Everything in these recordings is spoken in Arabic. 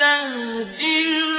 تهدي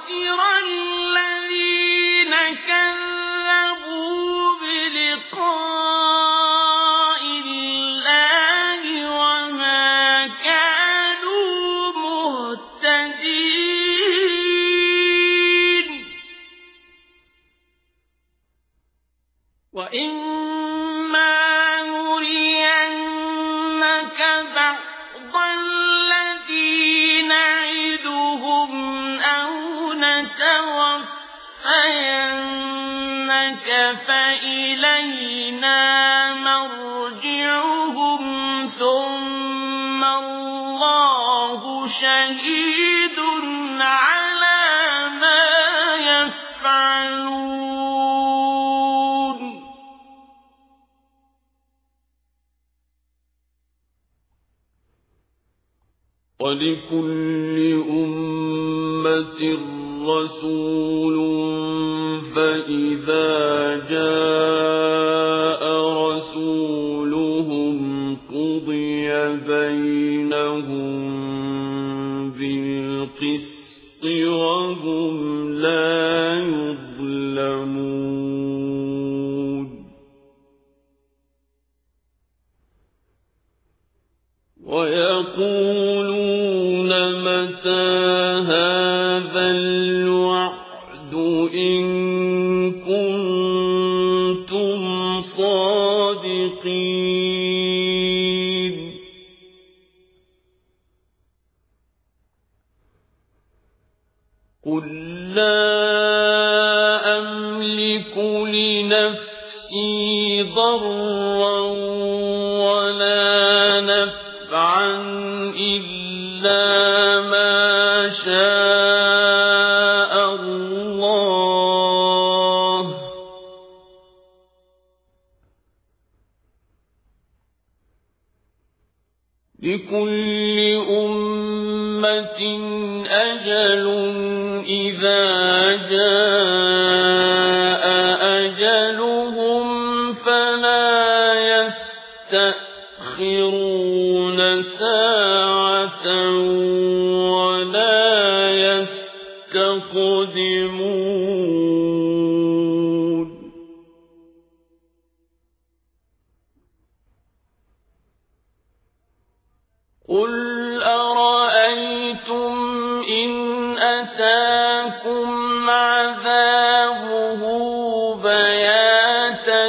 خسر الذين كذبوا فإلينا مرجعهم ثم الله شهيد على ما يفعلون. ولكل أمة رسول فإذا جاء رسولهم قضي بينهم بالقسط وهم لا يظلمون. ويقولون متى الوعد إن كنتم صادقين قل لا أملك لنفسي ضرا ولا نفعا إلا لكل أمة أجل إذا جاء أجلهم فلا يستأخرون ساعة ولا يستقدمون قل أرأيتم إن أتاكم عذابه بياتا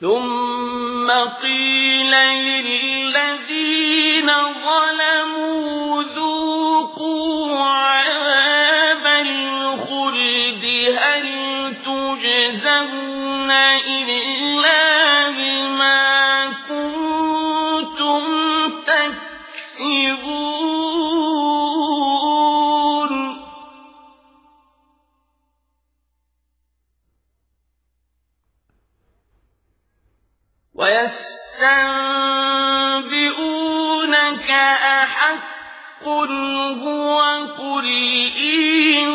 ثم قيل للذين ظلموا ويستنبئونك أحق هو قل إي